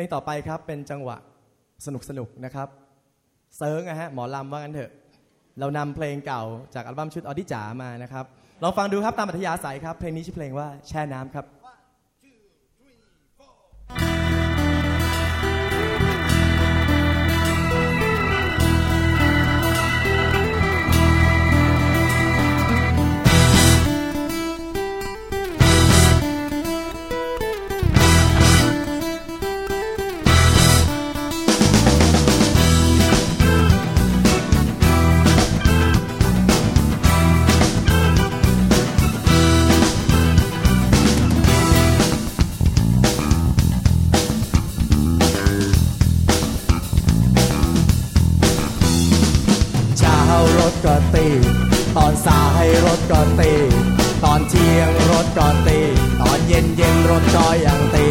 ลงต่อไปครับเป็นจังหวะสนุกสนุกๆนะครับเซิร์งนะฮะหมอลำว่ากันเถอะ เรานำเพลงเก่าจากอัลบั้มชุดออดิจ๋ามานะครับลองฟังดูครับตามอัธยาศัยครับ เพลงนี้ชื่อเพลงว่าแช่น้ำครับ รถก็ตีตอนสายรถก็ตีตอนเที่ยงรถก็ตีตอนเย็นเย็นรถก็ยังตี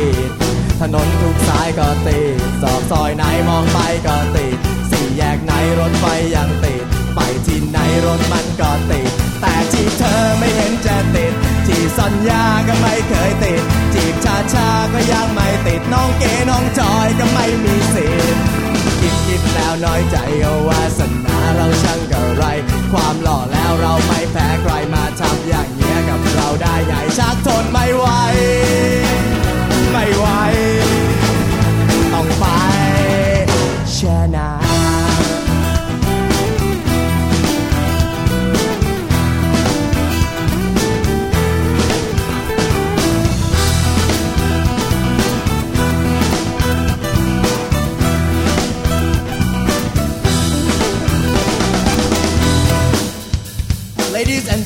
ถนนทุกสายก็ตีซอกซอยไหนมองไปก็ตีสี่แยกไหนรถไฟยังติดไปที่ไหนรถมันก็ติด แต่ที่เธอไม่เห็นจะติดที่สัญญาก็ไม่เคยติด จีบชาชาก็ยังไม่ติด น้องเก๋น้องจอยก็ไม่มีสิทธิ์คิดคิดแล้วน้อยใจ ไม่แพ้ใครมาทำอย่างเงี้ยกับเราได้ไงชักทนไม่ไหว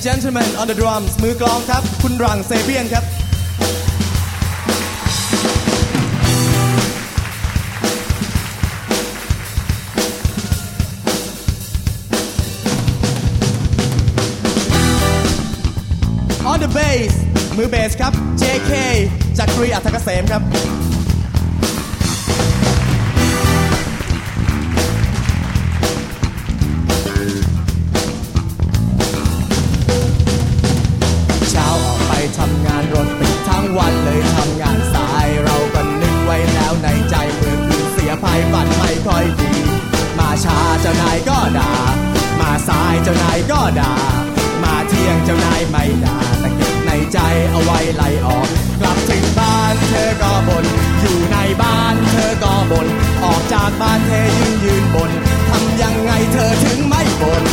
and gentlemen on the drums มือกลองครับ คุณรังเซเบียนครับ On the bass มือเบสครับ JK จักรีอัธเกษมครับานายก็ด่า มาสายเจ้านายก็ด่า มาเที่ยงเจ้านายไม่ด่าแต่เก็บในใจเอาไว้ไล่ออก กลับถึงบ้านเธอก็บน่นอยู่ในบ้านเธอก็บน่นออกจากบ้านเธอยืนยืนบ่นทำยังไงเธอถึงไม่บน่น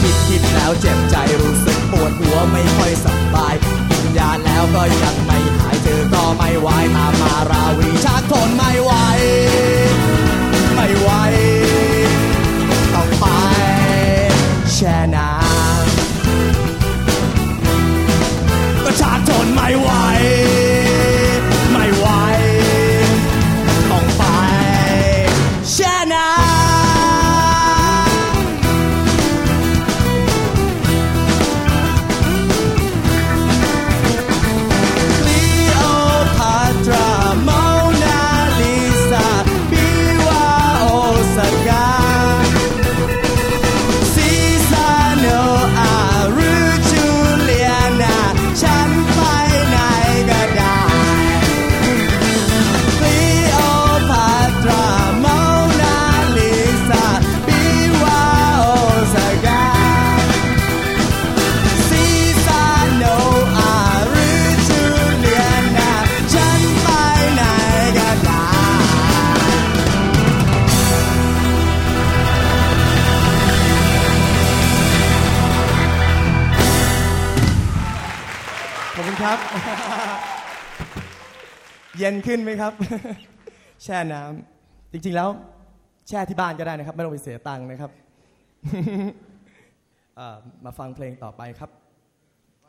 คิดคิดแล้วเจ็บใจรู้สึกปวดหัวไม่ค่อยสบายกินยาแล้วก็ยัง ชัก ครับ เย็นขึ้นไหมครับ แช่น้ำจริงๆแล้ว แช่ที่บ้านก็ได้นะครับ ไม่ต้องไปเสียตังค์นะครับมาฟังเพลงต่อไปครับ